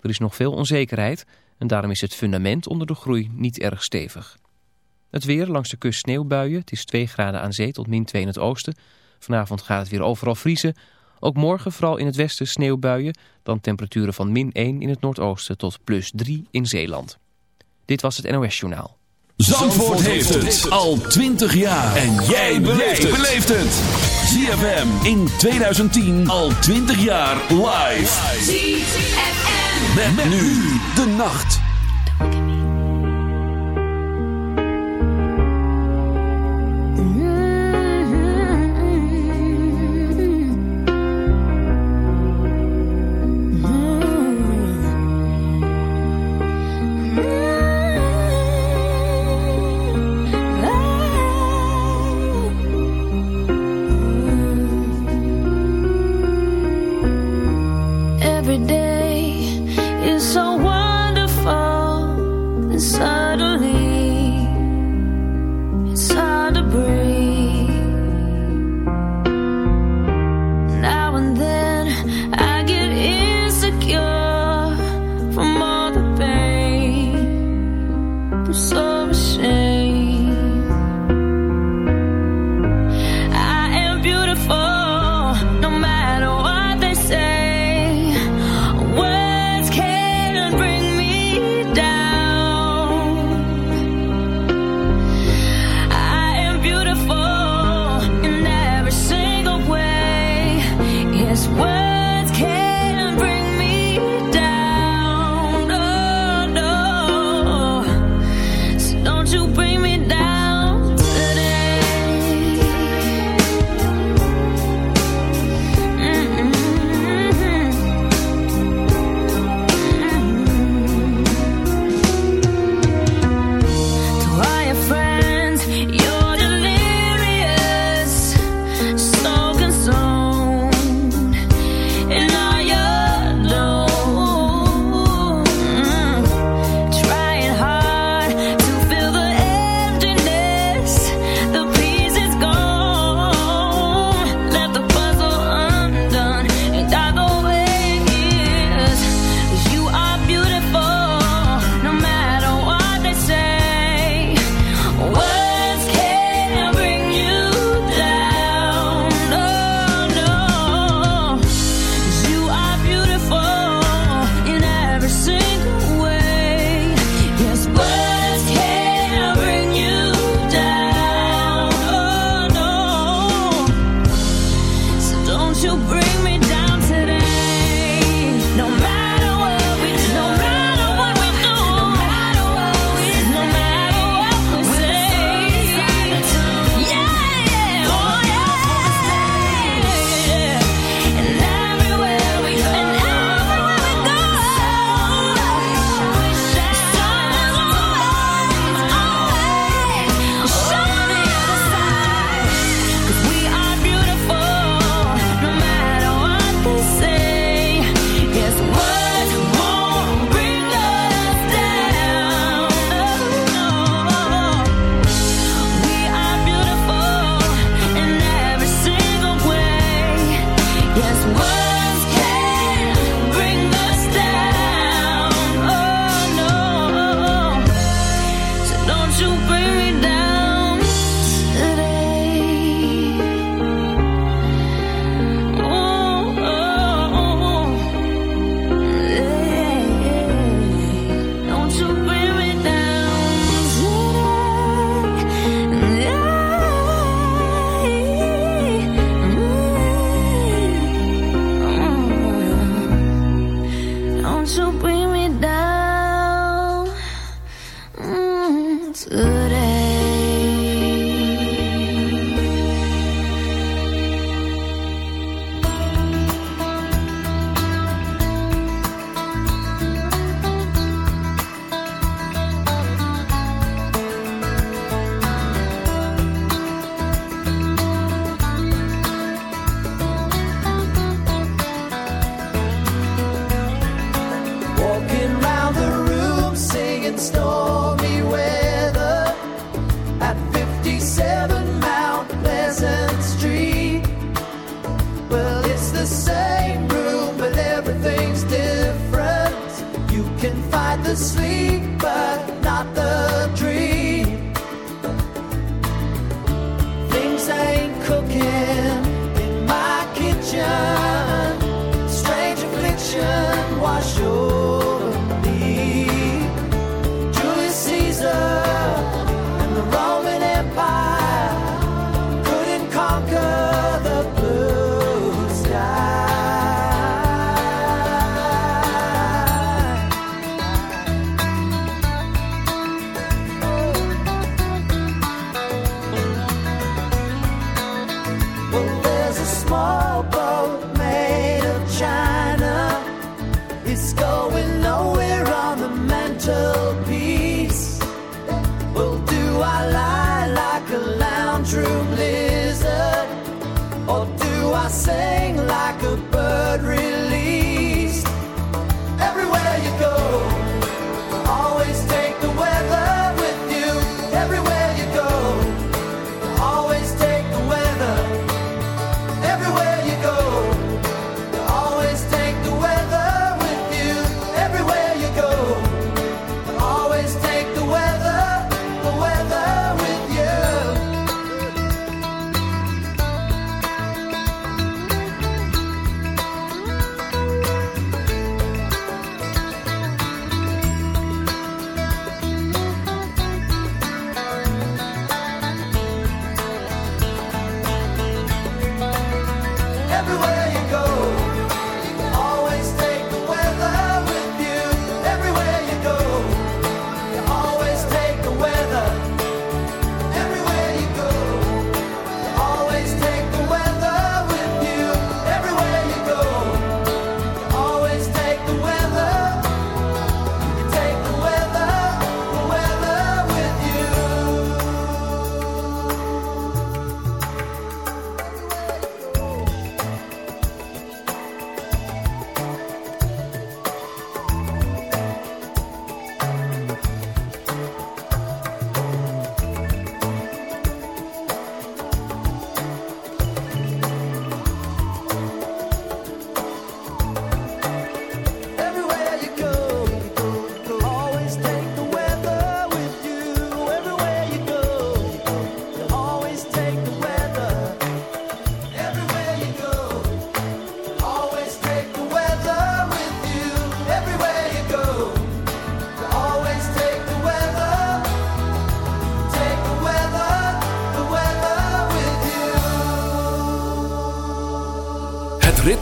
Er is nog veel onzekerheid en daarom is het fundament onder de groei niet erg stevig. Het weer langs de kust sneeuwbuien. Het is 2 graden aan zee tot min 2 in het oosten. Vanavond gaat het weer overal vriezen. Ook morgen vooral in het westen sneeuwbuien. Dan temperaturen van min 1 in het noordoosten tot plus 3 in Zeeland. Dit was het NOS Journaal. Zandvoort, heeft het al 20 jaar. En jij beleeft het. ZFM in 2010 al 20 jaar live. ZFM. Met, nu de nacht.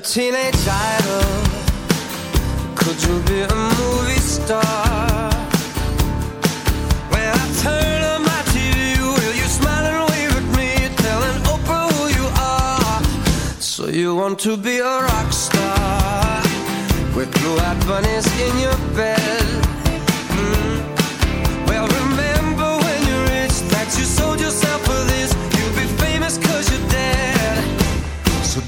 teenage idol? Could you be a movie star?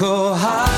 go high.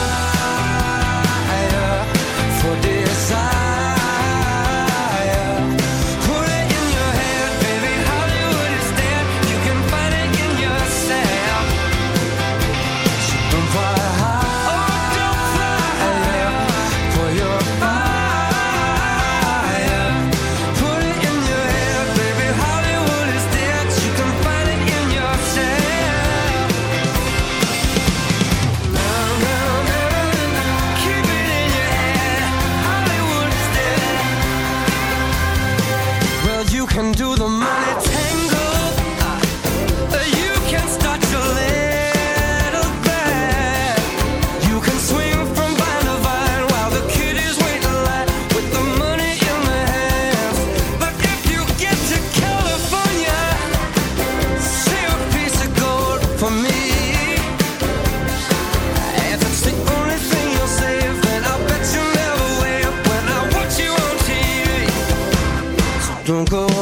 Don't go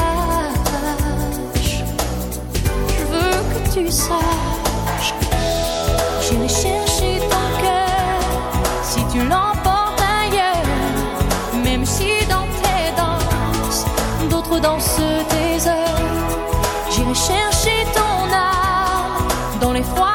dans les froids,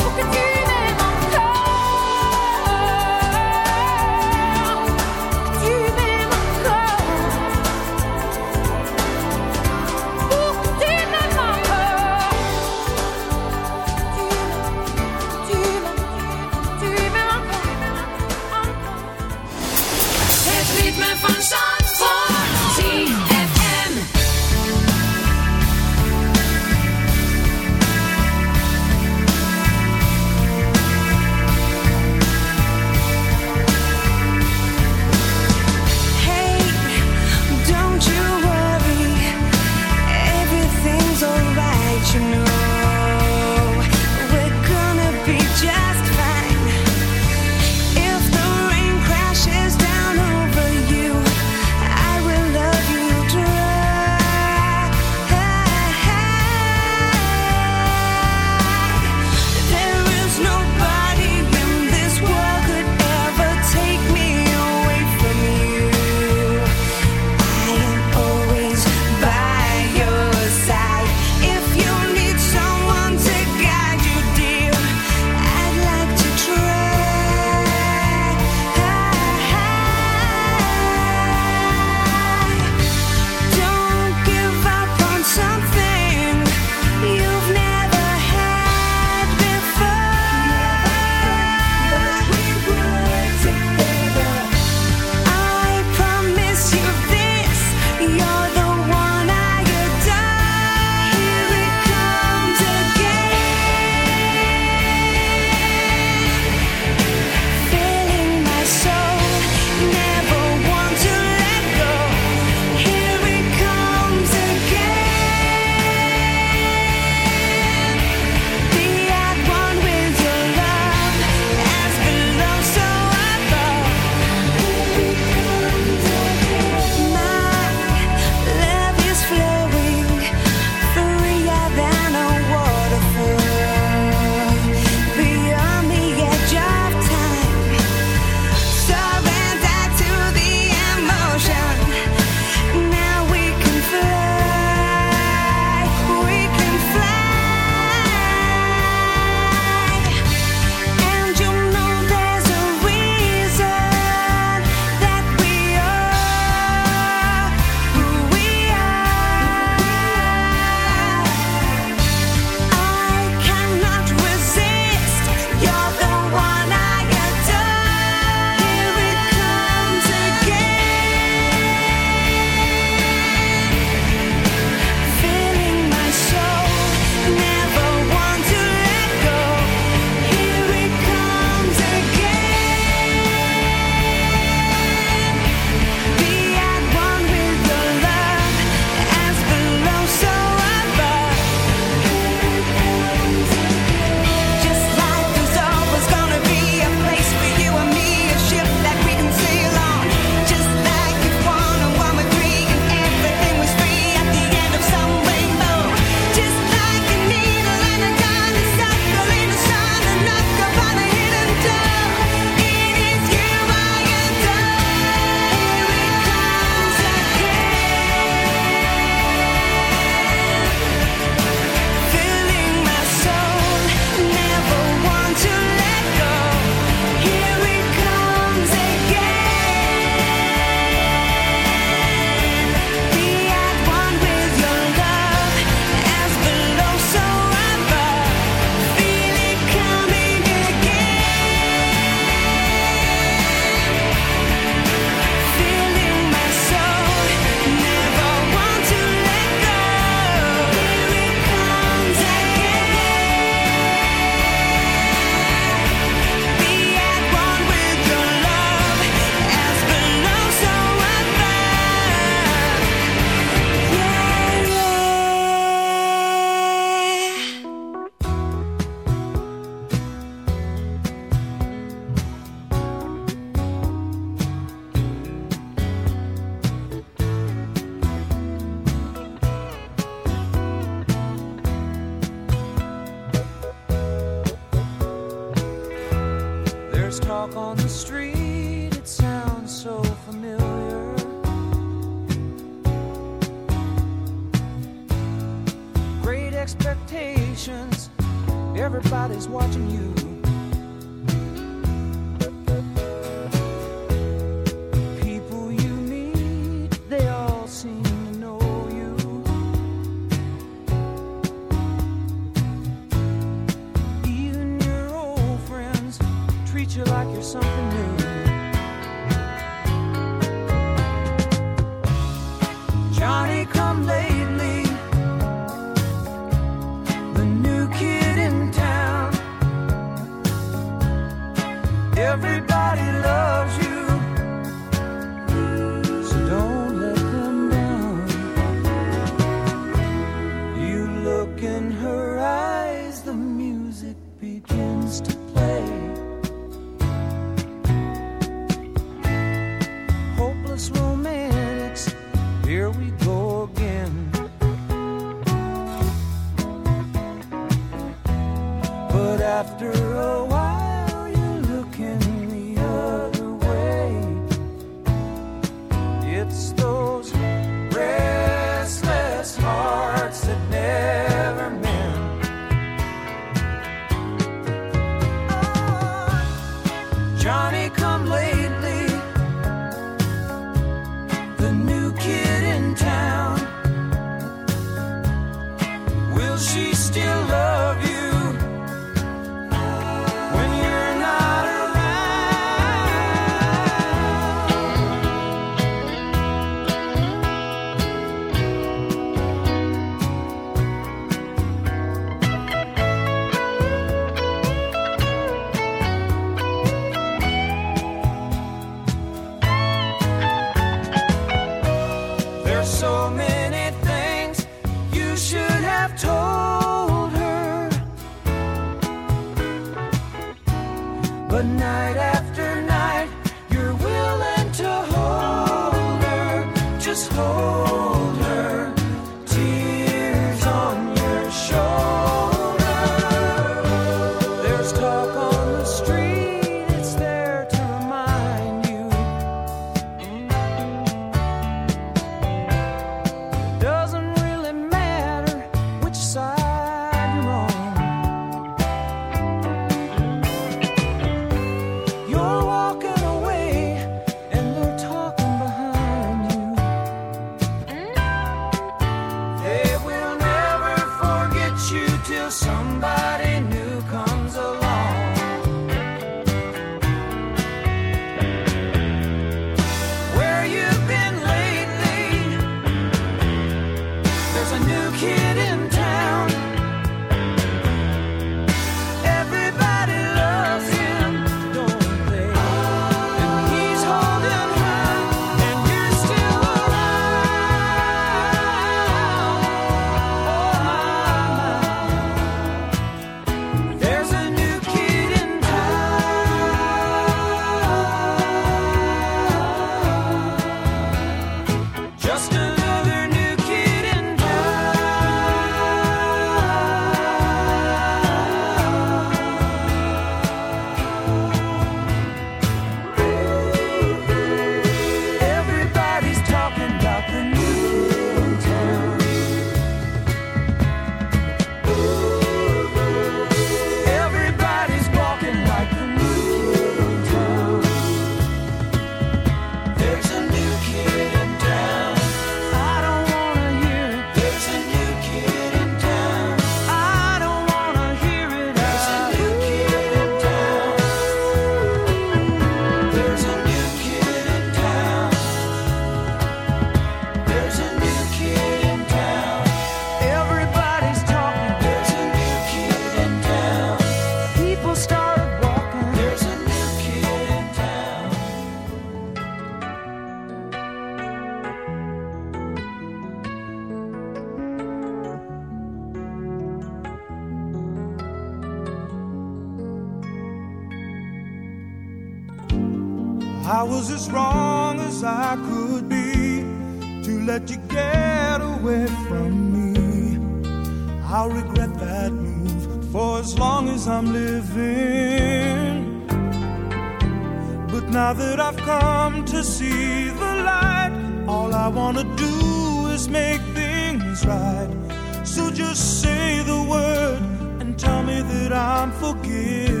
forgive.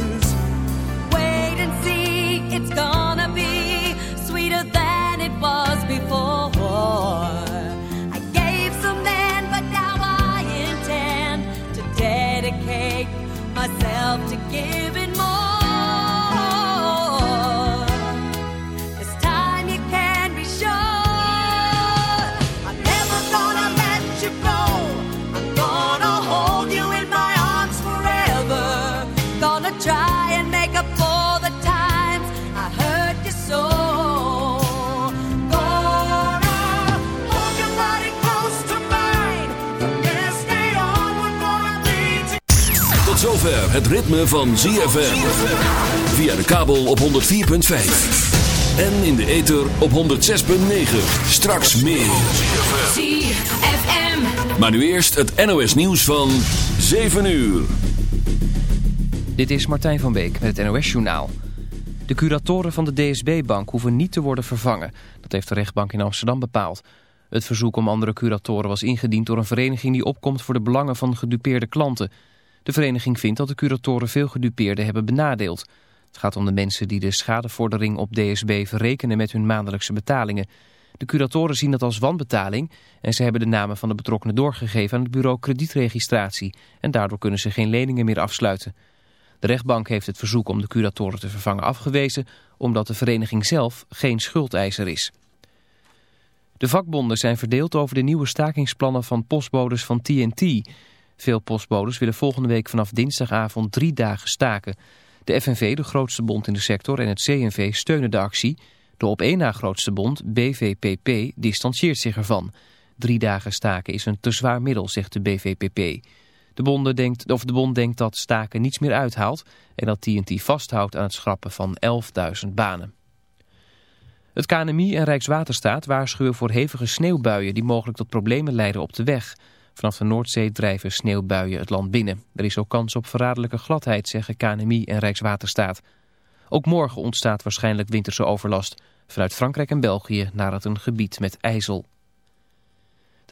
give zover het ritme van ZFM. Via de kabel op 104.5. En in de ether op 106.9. Straks meer. ZFM. Maar nu eerst het NOS nieuws van 7 uur. Dit is Martijn van Beek met het NOS-journaal. De curatoren van de DSB-bank hoeven niet te worden vervangen. Dat heeft de rechtbank in Amsterdam bepaald. Het verzoek om andere curatoren was ingediend door een vereniging die opkomt voor de belangen van gedupeerde klanten. De vereniging vindt dat de curatoren veel gedupeerden hebben benadeeld. Het gaat om de mensen die de schadevordering op DSB verrekenen met hun maandelijkse betalingen. De curatoren zien dat als wanbetaling en ze hebben de namen van de betrokkenen doorgegeven aan het bureau kredietregistratie. En daardoor kunnen ze geen leningen meer afsluiten. De rechtbank heeft het verzoek om de curatoren te vervangen afgewezen... omdat de vereniging zelf geen schuldeiser is. De vakbonden zijn verdeeld over de nieuwe stakingsplannen van postbodes van TNT. Veel postbodes willen volgende week vanaf dinsdagavond drie dagen staken. De FNV, de grootste bond in de sector, en het CNV steunen de actie. De op één na grootste bond, BVPP, distancieert zich ervan. Drie dagen staken is een te zwaar middel, zegt de BVPP. De, bonden denkt, of de bond denkt dat staken niets meer uithaalt en dat TNT vasthoudt aan het schrappen van 11.000 banen. Het KNMI en Rijkswaterstaat waarschuwen voor hevige sneeuwbuien die mogelijk tot problemen leiden op de weg. Vanaf de Noordzee drijven sneeuwbuien het land binnen. Er is ook kans op verraderlijke gladheid, zeggen KNMI en Rijkswaterstaat. Ook morgen ontstaat waarschijnlijk winterse overlast vanuit Frankrijk en België naar het een gebied met ijzel.